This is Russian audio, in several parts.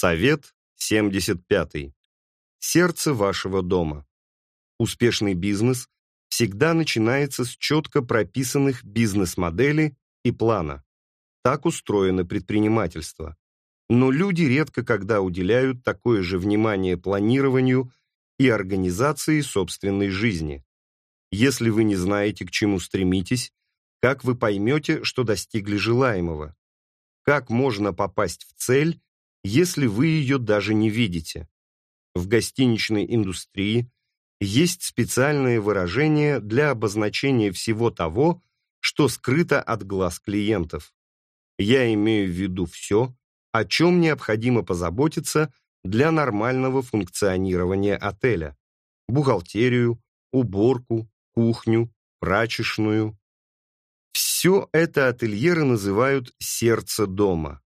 Совет 75. Сердце вашего дома. Успешный бизнес всегда начинается с четко прописанных бизнес-модели и плана. Так устроено предпринимательство. Но люди редко когда уделяют такое же внимание планированию и организации собственной жизни. Если вы не знаете, к чему стремитесь, как вы поймете, что достигли желаемого? Как можно попасть в цель, если вы ее даже не видите? В гостиничной индустрии есть специальное выражение для обозначения всего того, что скрыто от глаз клиентов. Я имею в виду все, о чем необходимо позаботиться для нормального функционирования отеля. Бухгалтерию, уборку, кухню, прачечную. Все это ательеры называют «сердце дома».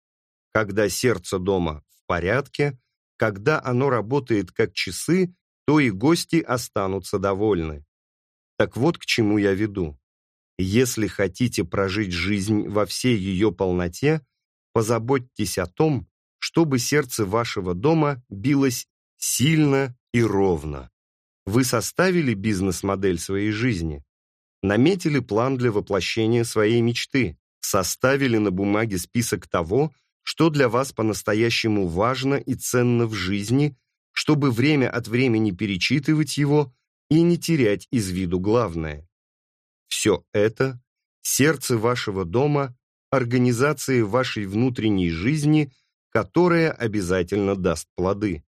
Когда сердце дома в порядке, когда оно работает как часы, то и гости останутся довольны. Так вот к чему я веду. Если хотите прожить жизнь во всей ее полноте, позаботьтесь о том, чтобы сердце вашего дома билось сильно и ровно. Вы составили бизнес-модель своей жизни, наметили план для воплощения своей мечты, составили на бумаге список того, что для вас по-настоящему важно и ценно в жизни, чтобы время от времени перечитывать его и не терять из виду главное. Все это – сердце вашего дома, организации вашей внутренней жизни, которая обязательно даст плоды.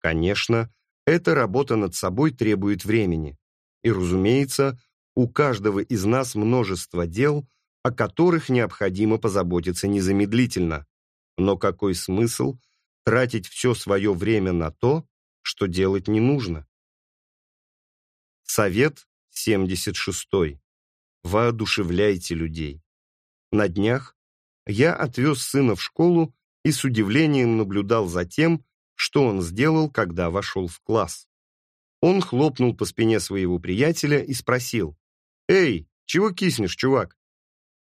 Конечно, эта работа над собой требует времени. И, разумеется, у каждого из нас множество дел, о которых необходимо позаботиться незамедлительно. Но какой смысл тратить все свое время на то, что делать не нужно? Совет 76. Воодушевляйте людей. На днях я отвез сына в школу и с удивлением наблюдал за тем, что он сделал, когда вошел в класс. Он хлопнул по спине своего приятеля и спросил, «Эй, чего киснешь, чувак?»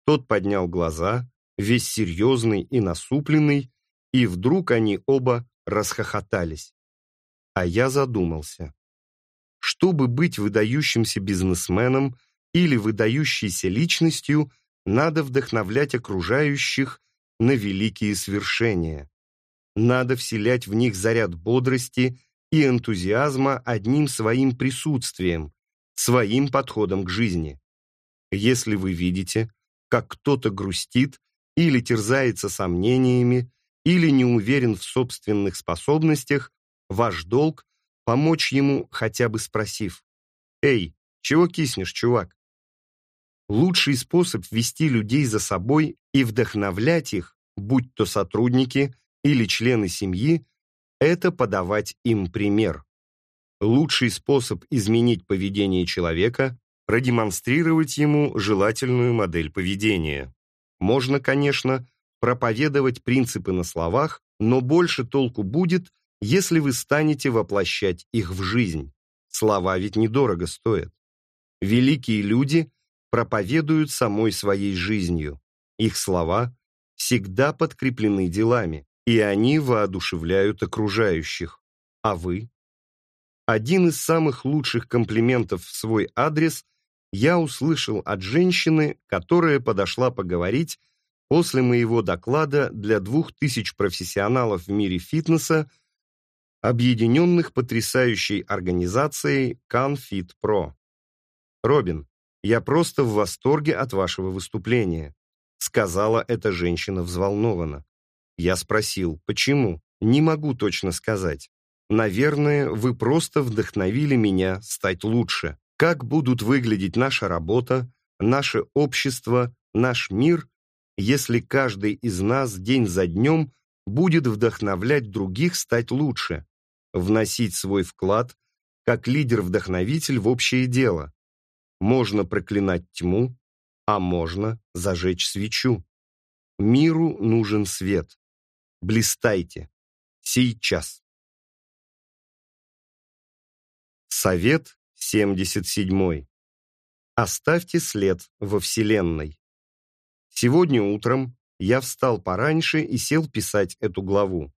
Тот поднял глаза, весь серьезный и насупленный, и вдруг они оба расхохотались. А я задумался. Чтобы быть выдающимся бизнесменом или выдающейся личностью, надо вдохновлять окружающих на великие свершения. Надо вселять в них заряд бодрости и энтузиазма одним своим присутствием, своим подходом к жизни. Если вы видите, как кто-то грустит или терзается сомнениями, или не уверен в собственных способностях, ваш долг – помочь ему, хотя бы спросив, «Эй, чего киснешь, чувак?» Лучший способ вести людей за собой и вдохновлять их, будь то сотрудники или члены семьи, это подавать им пример. Лучший способ изменить поведение человека – продемонстрировать ему желательную модель поведения. Можно, конечно, проповедовать принципы на словах, но больше толку будет, если вы станете воплощать их в жизнь. Слова ведь недорого стоят. Великие люди проповедуют самой своей жизнью. Их слова всегда подкреплены делами и они воодушевляют окружающих. А вы? Один из самых лучших комплиментов в свой адрес я услышал от женщины, которая подошла поговорить после моего доклада для двух тысяч профессионалов в мире фитнеса, объединенных потрясающей организацией CanFit Pro. «Робин, я просто в восторге от вашего выступления», сказала эта женщина взволнованно. Я спросил, почему? Не могу точно сказать. Наверное, вы просто вдохновили меня стать лучше. Как будут выглядеть наша работа, наше общество, наш мир, если каждый из нас день за днем будет вдохновлять других стать лучше, вносить свой вклад как лидер-вдохновитель в общее дело. Можно проклинать тьму, а можно зажечь свечу. Миру нужен свет. Блистайте. Сейчас. Совет 77. Оставьте след во Вселенной. Сегодня утром я встал пораньше и сел писать эту главу.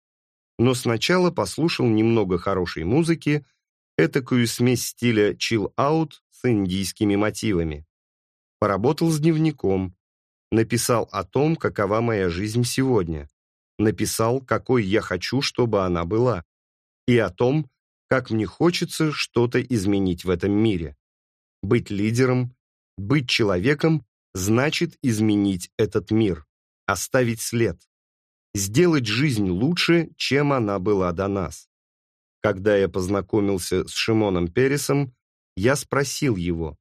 но сначала послушал немного хорошей музыки, этакую смесь стиля chill-out с индийскими мотивами. Поработал с дневником, написал о том, какова моя жизнь сегодня, написал, какой я хочу, чтобы она была, и о том, как мне хочется что-то изменить в этом мире. Быть лидером, быть человеком значит изменить этот мир, оставить след, сделать жизнь лучше, чем она была до нас. Когда я познакомился с Шимоном Пересом, я спросил его,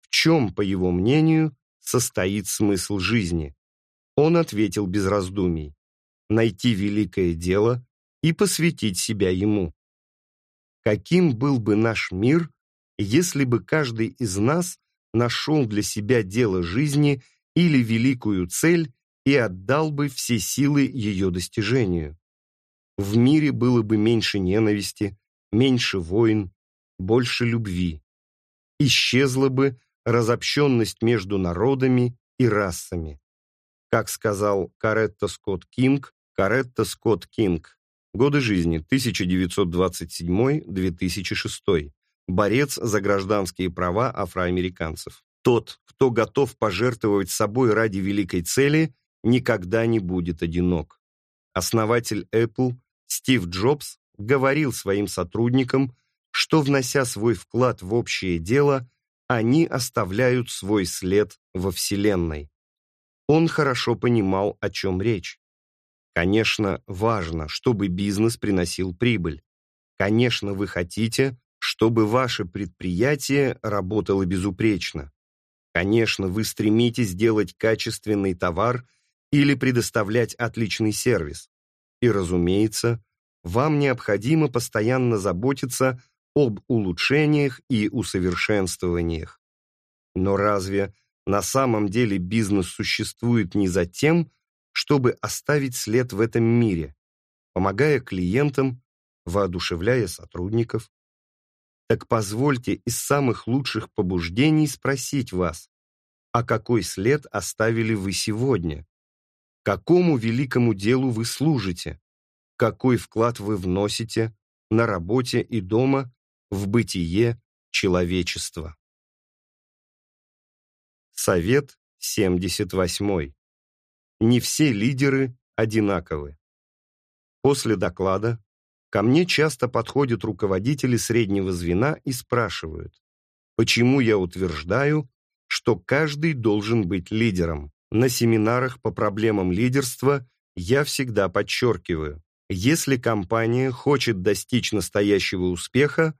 в чем, по его мнению, состоит смысл жизни. Он ответил без раздумий, найти великое дело и посвятить себя ему. Каким был бы наш мир, если бы каждый из нас нашел для себя дело жизни или великую цель и отдал бы все силы ее достижению? В мире было бы меньше ненависти, меньше войн, больше любви. Исчезла бы разобщенность между народами и расами. Как сказал Каретта Скотт Кинг, Каретта Скотт Кинг, годы жизни 1927-2006, борец за гражданские права афроамериканцев. Тот, кто готов пожертвовать собой ради великой цели, никогда не будет одинок. Основатель Apple Стив Джобс говорил своим сотрудникам, что, внося свой вклад в общее дело, они оставляют свой след во Вселенной. Он хорошо понимал, о чем речь. Конечно, важно, чтобы бизнес приносил прибыль. Конечно, вы хотите, чтобы ваше предприятие работало безупречно. Конечно, вы стремитесь сделать качественный товар или предоставлять отличный сервис. И, разумеется, вам необходимо постоянно заботиться об улучшениях и усовершенствованиях. Но разве на самом деле бизнес существует не за тем, чтобы оставить след в этом мире, помогая клиентам, воодушевляя сотрудников? Так позвольте из самых лучших побуждений спросить вас, а какой след оставили вы сегодня? Какому великому делу вы служите? Какой вклад вы вносите на работе и дома в бытие человечества. Совет 78. Не все лидеры одинаковы. После доклада ко мне часто подходят руководители среднего звена и спрашивают, почему я утверждаю, что каждый должен быть лидером. На семинарах по проблемам лидерства я всегда подчеркиваю, если компания хочет достичь настоящего успеха,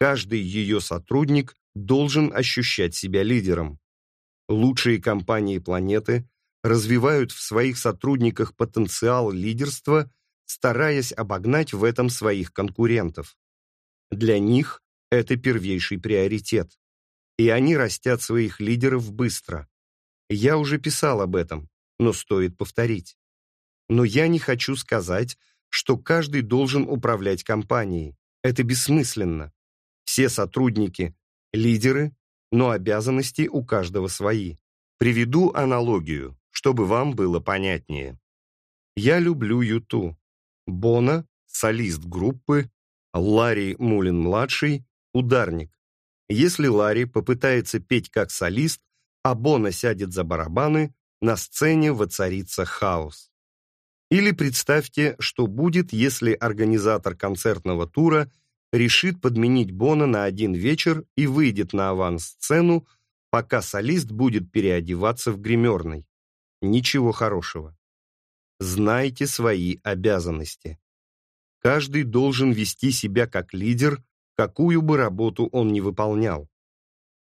Каждый ее сотрудник должен ощущать себя лидером. Лучшие компании планеты развивают в своих сотрудниках потенциал лидерства, стараясь обогнать в этом своих конкурентов. Для них это первейший приоритет. И они растят своих лидеров быстро. Я уже писал об этом, но стоит повторить. Но я не хочу сказать, что каждый должен управлять компанией. Это бессмысленно. Все сотрудники – лидеры, но обязанности у каждого свои. Приведу аналогию, чтобы вам было понятнее. Я люблю Юту. Бона – солист группы, Ларри Мулин-младший – ударник. Если Ларри попытается петь как солист, а Бона сядет за барабаны, на сцене воцарится хаос. Или представьте, что будет, если организатор концертного тура решит подменить Бона на один вечер и выйдет на авансцену, пока солист будет переодеваться в гримерной. Ничего хорошего. Знайте свои обязанности. Каждый должен вести себя как лидер, какую бы работу он ни выполнял.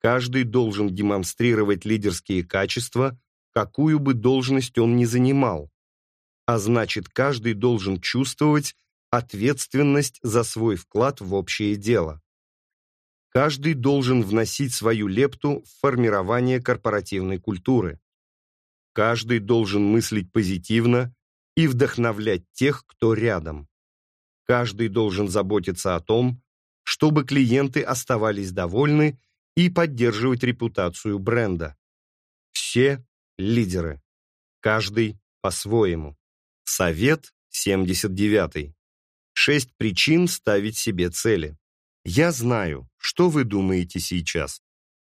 Каждый должен демонстрировать лидерские качества, какую бы должность он ни занимал. А значит, каждый должен чувствовать ответственность за свой вклад в общее дело. Каждый должен вносить свою лепту в формирование корпоративной культуры. Каждый должен мыслить позитивно и вдохновлять тех, кто рядом. Каждый должен заботиться о том, чтобы клиенты оставались довольны и поддерживать репутацию бренда. Все лидеры. Каждый по-своему. Совет 79. Шесть причин ставить себе цели. Я знаю, что вы думаете сейчас.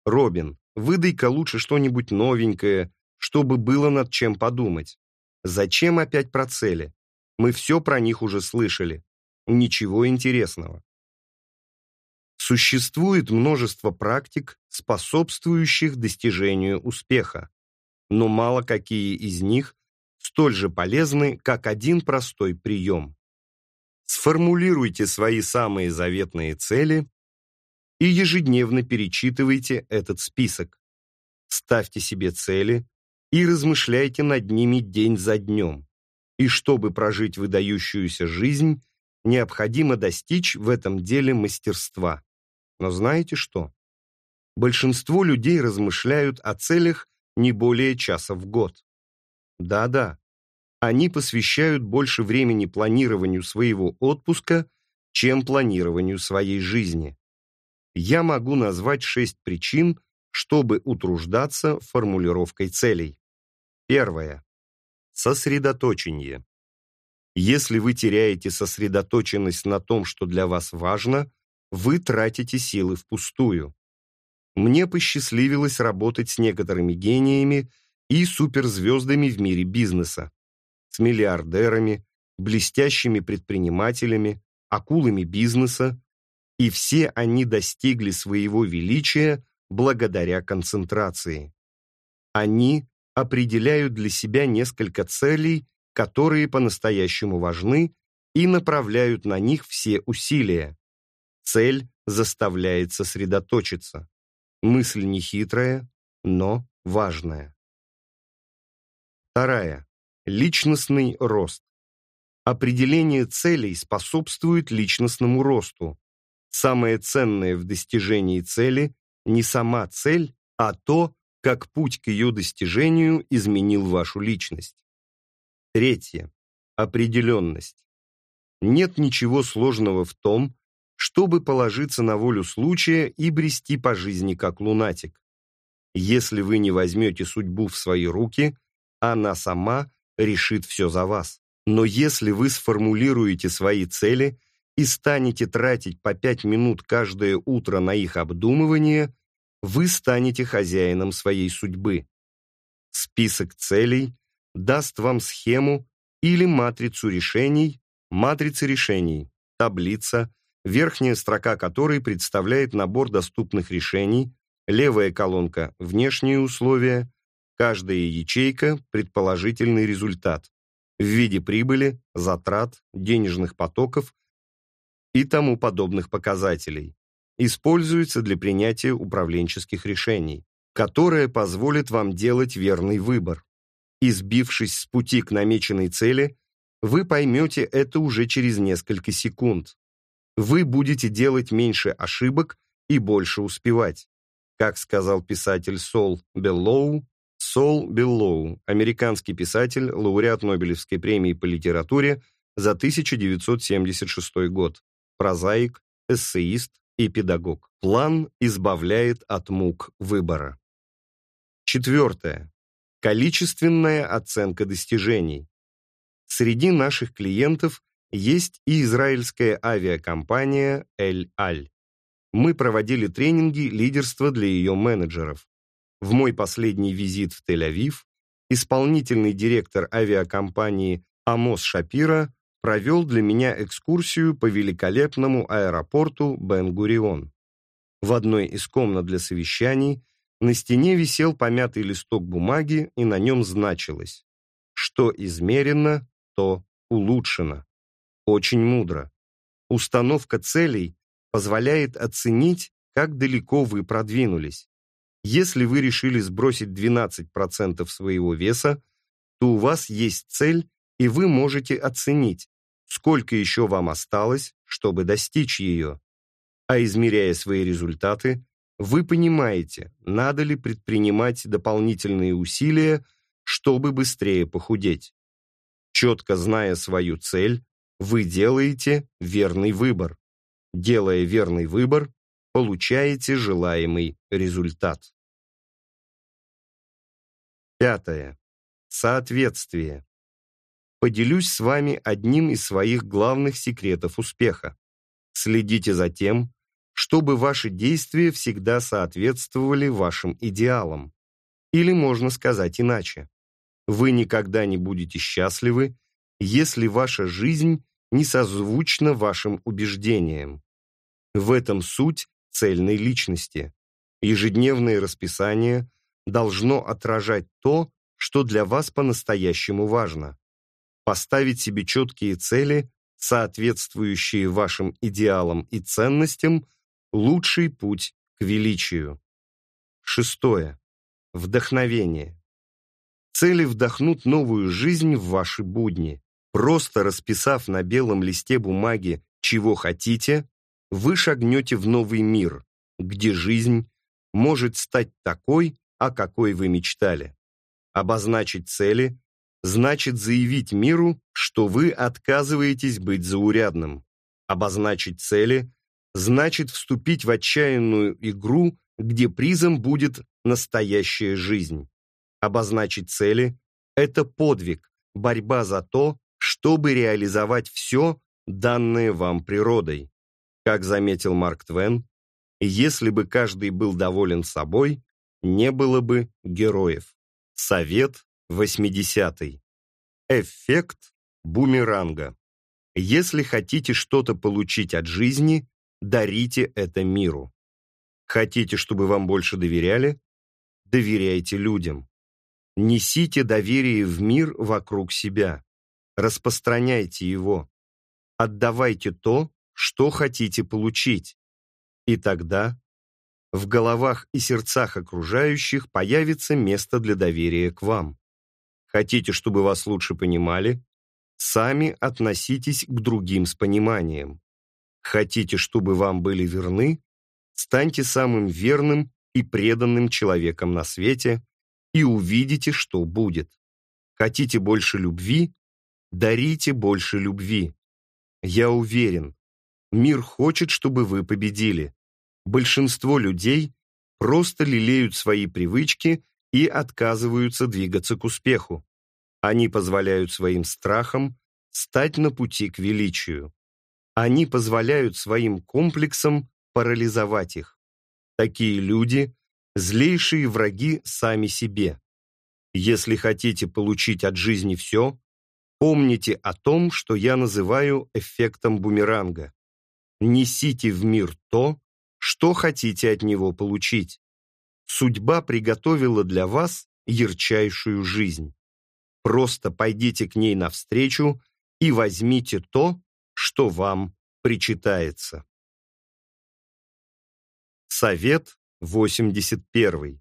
Робин, выдай-ка лучше что-нибудь новенькое, чтобы было над чем подумать. Зачем опять про цели? Мы все про них уже слышали. Ничего интересного. Существует множество практик, способствующих достижению успеха, но мало какие из них столь же полезны, как один простой прием. Сформулируйте свои самые заветные цели и ежедневно перечитывайте этот список. Ставьте себе цели и размышляйте над ними день за днем. И чтобы прожить выдающуюся жизнь, необходимо достичь в этом деле мастерства. Но знаете что? Большинство людей размышляют о целях не более часа в год. Да-да, они посвящают больше времени планированию своего отпуска, чем планированию своей жизни. Я могу назвать шесть причин, чтобы утруждаться формулировкой целей. Первое. Сосредоточение. Если вы теряете сосредоточенность на том, что для вас важно, вы тратите силы впустую. Мне посчастливилось работать с некоторыми гениями и суперзвездами в мире бизнеса с миллиардерами, блестящими предпринимателями, акулами бизнеса, и все они достигли своего величия благодаря концентрации. Они определяют для себя несколько целей, которые по-настоящему важны, и направляют на них все усилия. Цель заставляет сосредоточиться. Мысль нехитрая, но важная. Вторая. Личностный рост. Определение целей способствует личностному росту. Самое ценное в достижении цели не сама цель, а то, как путь к ее достижению изменил вашу личность. Третье. Определенность. Нет ничего сложного в том, чтобы положиться на волю случая и брести по жизни как лунатик. Если вы не возьмете судьбу в свои руки, она сама решит все за вас. Но если вы сформулируете свои цели и станете тратить по пять минут каждое утро на их обдумывание, вы станете хозяином своей судьбы. Список целей даст вам схему или матрицу решений, матрица решений, таблица, верхняя строка которой представляет набор доступных решений, левая колонка – внешние условия, Каждая ячейка – предположительный результат в виде прибыли, затрат, денежных потоков и тому подобных показателей. Используется для принятия управленческих решений, которое позволит вам делать верный выбор. Избившись с пути к намеченной цели, вы поймете это уже через несколько секунд. Вы будете делать меньше ошибок и больше успевать. Как сказал писатель Сол Беллоу, Сол Беллоу, американский писатель, лауреат Нобелевской премии по литературе за 1976 год, прозаик, эссеист и педагог. План избавляет от мук выбора. Четвертое. Количественная оценка достижений. Среди наших клиентов есть и израильская авиакомпания «Эль Аль». Мы проводили тренинги лидерства для ее менеджеров. В мой последний визит в Тель-Авив исполнительный директор авиакомпании Амос Шапира провел для меня экскурсию по великолепному аэропорту Бен-Гурион. В одной из комнат для совещаний на стене висел помятый листок бумаги, и на нем значилось «Что измерено, то улучшено». Очень мудро. Установка целей позволяет оценить, как далеко вы продвинулись. Если вы решили сбросить 12% своего веса, то у вас есть цель, и вы можете оценить, сколько еще вам осталось, чтобы достичь ее. А измеряя свои результаты, вы понимаете, надо ли предпринимать дополнительные усилия, чтобы быстрее похудеть. Четко зная свою цель, вы делаете верный выбор. Делая верный выбор, получаете желаемый результат. Пятое. Соответствие. Поделюсь с вами одним из своих главных секретов успеха. Следите за тем, чтобы ваши действия всегда соответствовали вашим идеалам. Или можно сказать иначе. Вы никогда не будете счастливы, если ваша жизнь не созвучна вашим убеждениям. В этом суть цельной личности. Ежедневное расписание должно отражать то, что для вас по-настоящему важно. Поставить себе четкие цели, соответствующие вашим идеалам и ценностям, лучший путь к величию. Шестое. Вдохновение. Цели вдохнут новую жизнь в ваши будни. Просто расписав на белом листе бумаги, чего хотите, вы шагнете в новый мир, где жизнь может стать такой, о какой вы мечтали. Обозначить цели значит заявить миру, что вы отказываетесь быть заурядным. Обозначить цели значит вступить в отчаянную игру, где призом будет настоящая жизнь. Обозначить цели – это подвиг, борьба за то, чтобы реализовать все, данное вам природой. Как заметил Марк Твен, если бы каждый был доволен собой, не было бы героев. Совет 80. Эффект бумеранга. Если хотите что-то получить от жизни, дарите это миру. Хотите, чтобы вам больше доверяли? Доверяйте людям. Несите доверие в мир вокруг себя. Распространяйте его. Отдавайте то, что хотите получить. И тогда в головах и сердцах окружающих появится место для доверия к вам. Хотите, чтобы вас лучше понимали? Сами относитесь к другим с пониманием. Хотите, чтобы вам были верны? Станьте самым верным и преданным человеком на свете и увидите, что будет. Хотите больше любви? Дарите больше любви. Я уверен, мир хочет, чтобы вы победили. Большинство людей просто лелеют свои привычки и отказываются двигаться к успеху. Они позволяют своим страхам стать на пути к величию. Они позволяют своим комплексам парализовать их. Такие люди – злейшие враги сами себе. Если хотите получить от жизни все, помните о том, что я называю эффектом бумеранга. Несите в мир то, что хотите от него получить. Судьба приготовила для вас ярчайшую жизнь. Просто пойдите к ней навстречу и возьмите то, что вам причитается. Совет 81.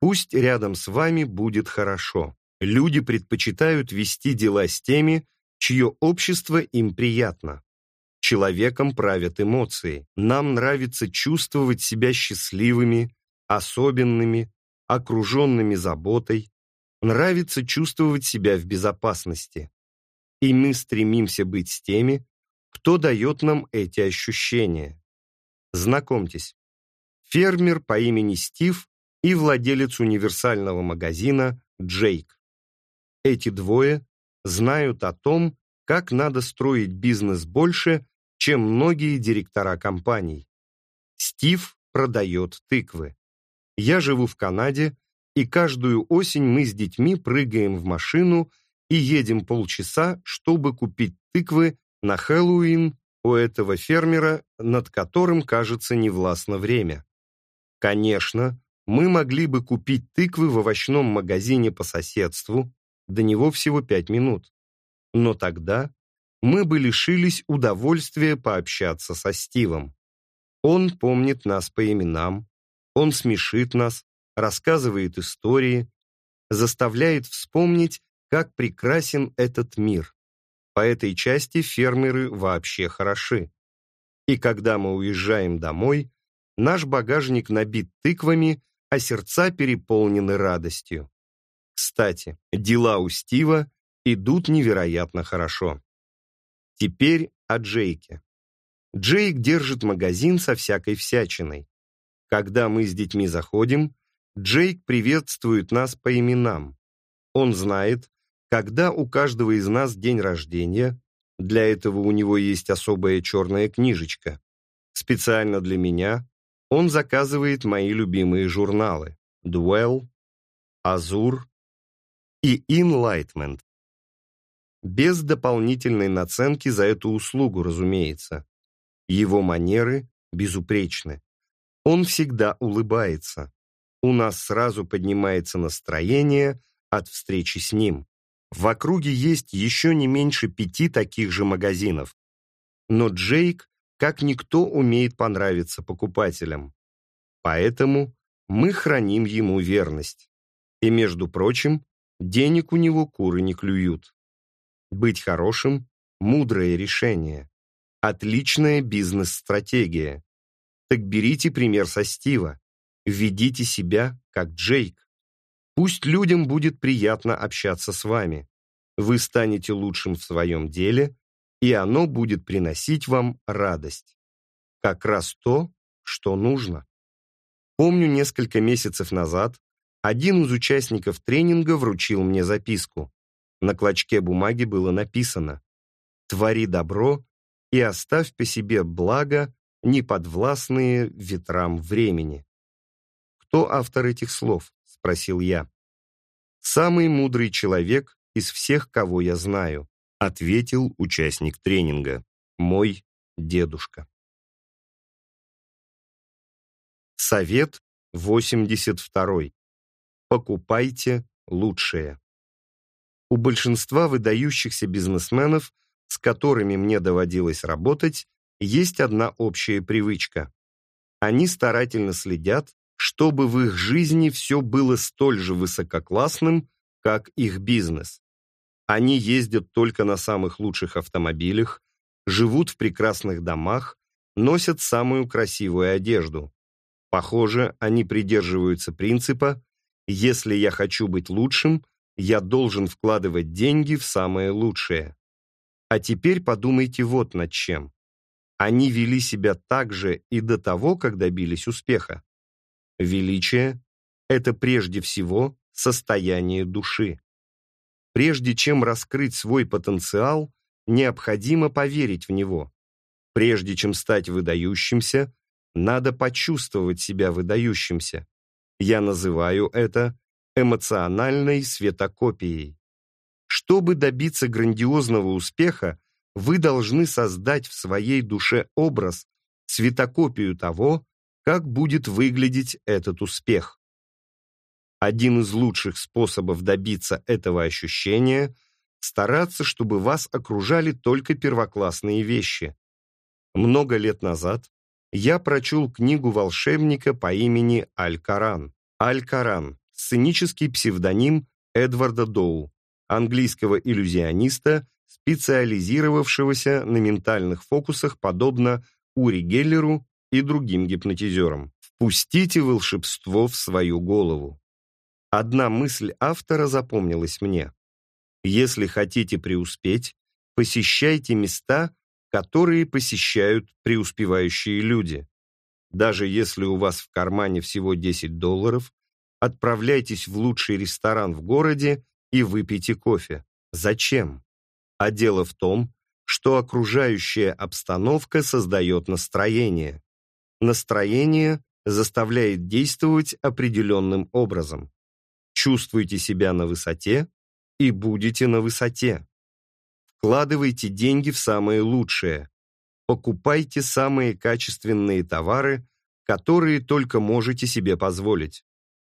Пусть рядом с вами будет хорошо. Люди предпочитают вести дела с теми, чье общество им приятно. Человеком правят эмоции. Нам нравится чувствовать себя счастливыми, особенными, окруженными заботой. Нравится чувствовать себя в безопасности и мы стремимся быть с теми, кто дает нам эти ощущения. Знакомьтесь, фермер по имени Стив и владелец универсального магазина Джейк. Эти двое знают о том, как надо строить бизнес больше, чем многие директора компаний. Стив продает тыквы. Я живу в Канаде, и каждую осень мы с детьми прыгаем в машину и едем полчаса, чтобы купить тыквы на Хэллоуин у этого фермера, над которым, кажется, невластно время. Конечно, мы могли бы купить тыквы в овощном магазине по соседству, до него всего пять минут. Но тогда мы бы лишились удовольствия пообщаться со Стивом. Он помнит нас по именам, он смешит нас, рассказывает истории, заставляет вспомнить как прекрасен этот мир. По этой части фермеры вообще хороши. И когда мы уезжаем домой, наш багажник набит тыквами, а сердца переполнены радостью. Кстати, дела у Стива идут невероятно хорошо. Теперь о Джейке. Джейк держит магазин со всякой всячиной. Когда мы с детьми заходим, Джейк приветствует нас по именам. Он знает, Когда у каждого из нас день рождения, для этого у него есть особая черная книжечка, специально для меня он заказывает мои любимые журналы «Дуэлл», «Азур» и «Enlightenment». Без дополнительной наценки за эту услугу, разумеется. Его манеры безупречны. Он всегда улыбается. У нас сразу поднимается настроение от встречи с ним. В округе есть еще не меньше пяти таких же магазинов. Но Джейк, как никто, умеет понравиться покупателям. Поэтому мы храним ему верность. И, между прочим, денег у него куры не клюют. Быть хорошим – мудрое решение. Отличная бизнес-стратегия. Так берите пример со Стива. Ведите себя, как Джейк. Пусть людям будет приятно общаться с вами. Вы станете лучшим в своем деле, и оно будет приносить вам радость. Как раз то, что нужно. Помню, несколько месяцев назад один из участников тренинга вручил мне записку. На клочке бумаги было написано «Твори добро и оставь по себе благо, неподвластные ветрам времени». «Кто автор этих слов?» — спросил я. «Самый мудрый человек из всех, кого я знаю», — ответил участник тренинга. «Мой дедушка». Совет 82. Покупайте лучшее. У большинства выдающихся бизнесменов, с которыми мне доводилось работать, есть одна общая привычка. Они старательно следят, чтобы в их жизни все было столь же высококлассным, как их бизнес. Они ездят только на самых лучших автомобилях, живут в прекрасных домах, носят самую красивую одежду. Похоже, они придерживаются принципа «если я хочу быть лучшим, я должен вкладывать деньги в самое лучшее». А теперь подумайте вот над чем. Они вели себя так же и до того, как добились успеха. Величие – это прежде всего состояние души. Прежде чем раскрыть свой потенциал, необходимо поверить в него. Прежде чем стать выдающимся, надо почувствовать себя выдающимся. Я называю это эмоциональной светокопией. Чтобы добиться грандиозного успеха, вы должны создать в своей душе образ, светокопию того, как будет выглядеть этот успех. Один из лучших способов добиться этого ощущения – стараться, чтобы вас окружали только первоклассные вещи. Много лет назад я прочел книгу волшебника по имени Аль-Каран. Аль-Каран – сценический псевдоним Эдварда Доу, английского иллюзиониста, специализировавшегося на ментальных фокусах, подобно Ури Геллеру и другим гипнотизерам. Впустите волшебство в свою голову. Одна мысль автора запомнилась мне. Если хотите преуспеть, посещайте места, которые посещают преуспевающие люди. Даже если у вас в кармане всего 10 долларов, отправляйтесь в лучший ресторан в городе и выпейте кофе. Зачем? А дело в том, что окружающая обстановка создает настроение. Настроение заставляет действовать определенным образом. Чувствуйте себя на высоте и будете на высоте. Вкладывайте деньги в самое лучшее. Покупайте самые качественные товары, которые только можете себе позволить.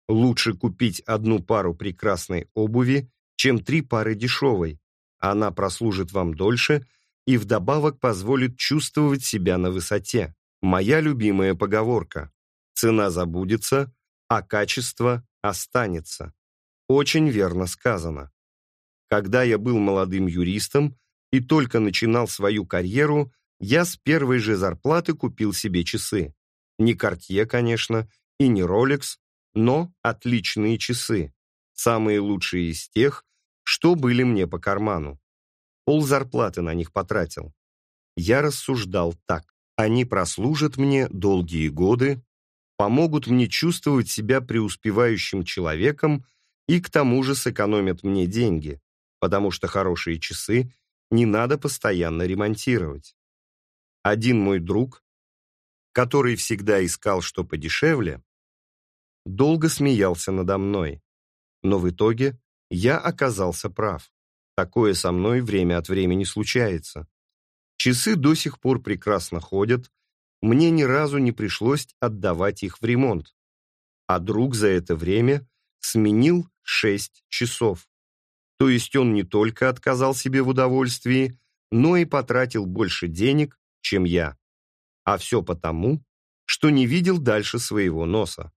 Лучше купить одну пару прекрасной обуви, чем три пары дешевой. Она прослужит вам дольше и вдобавок позволит чувствовать себя на высоте. Моя любимая поговорка. Цена забудется, а качество останется. Очень верно сказано. Когда я был молодым юристом и только начинал свою карьеру, я с первой же зарплаты купил себе часы. Не Cartier, конечно, и не Rolex, но отличные часы. Самые лучшие из тех, что были мне по карману. Пол зарплаты на них потратил. Я рассуждал так. Они прослужат мне долгие годы, помогут мне чувствовать себя преуспевающим человеком и к тому же сэкономят мне деньги. потому что хорошие часы не надо постоянно ремонтировать. Один мой друг, который всегда искал что подешевле, долго смеялся надо мной, но в итоге я оказался прав. Такое со мной время от времени случается. Часы до сих пор прекрасно ходят, мне ни разу не пришлось отдавать их в ремонт. А друг за это время сменил шесть часов. То есть он не только отказал себе в удовольствии, но и потратил больше денег, чем я. А все потому, что не видел дальше своего носа.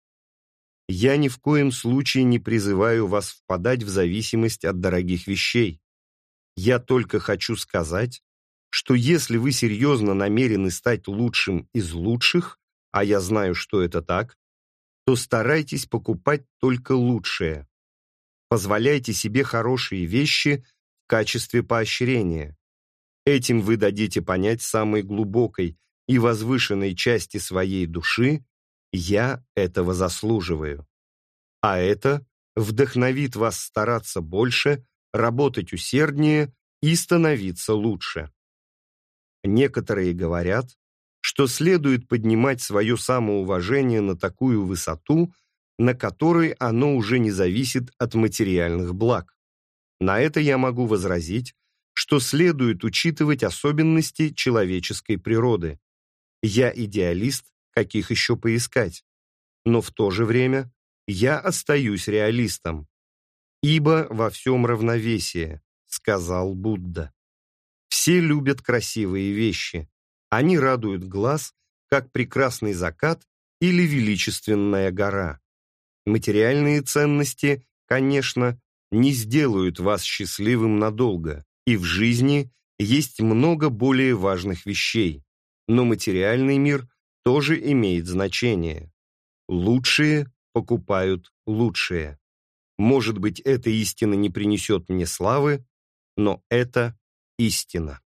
Я ни в коем случае не призываю вас впадать в зависимость от дорогих вещей. Я только хочу сказать, что если вы серьезно намерены стать лучшим из лучших, а я знаю, что это так, то старайтесь покупать только лучшее. Позволяйте себе хорошие вещи в качестве поощрения. Этим вы дадите понять самой глубокой и возвышенной части своей души «я этого заслуживаю». А это вдохновит вас стараться больше работать усерднее и становиться лучше. Некоторые говорят, что следует поднимать свое самоуважение на такую высоту, на которой оно уже не зависит от материальных благ. На это я могу возразить, что следует учитывать особенности человеческой природы. Я идеалист, каких еще поискать. Но в то же время я остаюсь реалистом ибо во всем равновесие», — сказал Будда. Все любят красивые вещи. Они радуют глаз, как прекрасный закат или величественная гора. Материальные ценности, конечно, не сделают вас счастливым надолго, и в жизни есть много более важных вещей, но материальный мир тоже имеет значение. Лучшие покупают лучшее. Может быть, эта истина не принесет мне славы, но это истина.